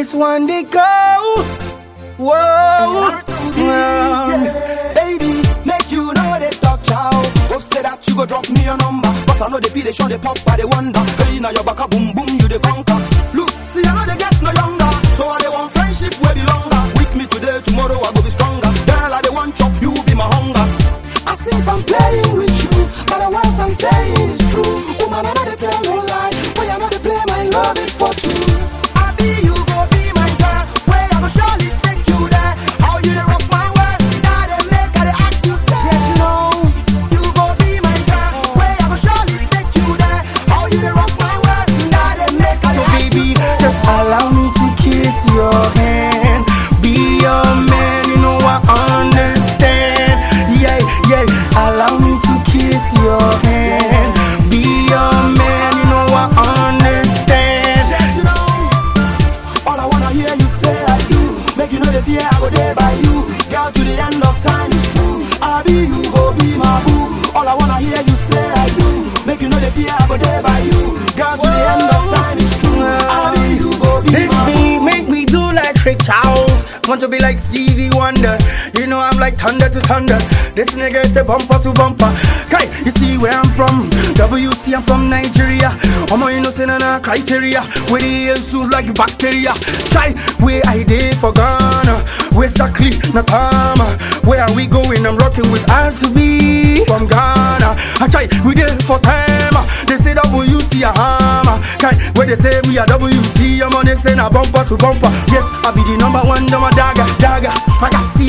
It's one day go. Whoa. Yeah. Baby, make you know they talk chow. Hope say that you go drop me your number. Cause I know they feel they show they pop, but they wonder. Hey, now your back a boom boom, you the conquer. Look, see, I know they get no younger. So I they want friendship where be longer. With me today, tomorrow I go be stronger. Girl, I they want chop, you be my hunger. I see if I'm playing with you, but the words I'm saying is true. Woman, I know they tell no end of time is true. I be you, go be my boo. All I wanna hear you say I do. Make you know the fear I go there by you. Girl, to the end of time is true. I be you, go be This my boo. beat make me do like Rick Charles. Want to be like Stevie Wonder. Like thunder to thunder. This nigga is the bumper to bumper. Kai, you see where I'm from? Wizzy, I'm from Nigeria. I'm innocent and a criteria. Where the is too like bacteria. Kai, where I did for Ghana. Where exactly Nakama. Where are we going? I'm rocking with R2B from Ghana. Ah, I try, we did for time. They say Wizzy a hammer. Kai, where they say we are Wizzy, I'm on this and a bumper to bumper. Yes, I be the number one, a dagger, dagger. I got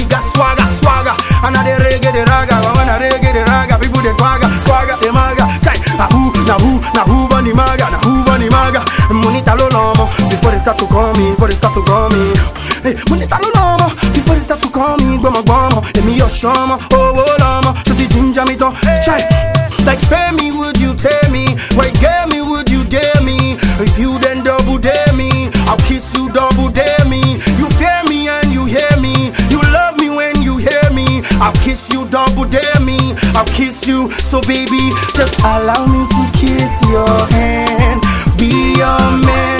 the raga, I wanna reggae, the raga. People they swagger, swagger, the maga. Chai, na who, na who, na who, bunny maga, na who, bunny maga. Money talo lomo, before they start to call me, before they start to call me. Hey, money talo lomo, before they start to call me, gbama. Emi yo shama, oh oh lama, shoti ginger me to. Chai, like Femi, would you tell me? Right, get me, would I'll kiss you double dare me. I'll kiss you. So baby, just allow me to kiss your hand. Be your man,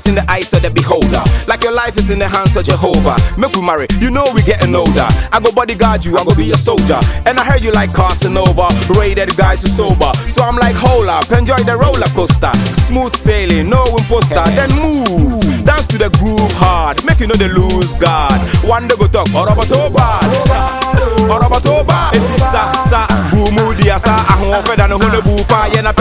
lies in the eyes of the beholder. Like your life is in the hands of Jehovah. Make we marry, you know we getting older. I go bodyguard you, I go be your soldier. And I heard you like Casanova, rated guys who sober. So I'm like, hold up, enjoy the roller coaster. Smooth sailing, no imposter. Then move, dance to the groove hard. Make you know the lose guard. One day go talk, Orobotoba. Orobotoba. Sa, sa, bumu diasa. Ahoɔfɛ da ne ho ne bu paa yɛ na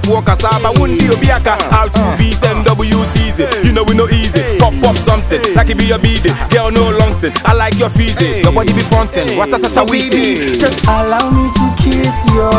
pagya wo nsa ɔkasafoɔ kasa ba wondi obi aka R2Bees uh, uh. and Wizzys You know we no easy. Pop pop something. Like it be your BD Girl no long thing. I like your feezy. Your body be frontin' What that's a weezy just allow me to kiss your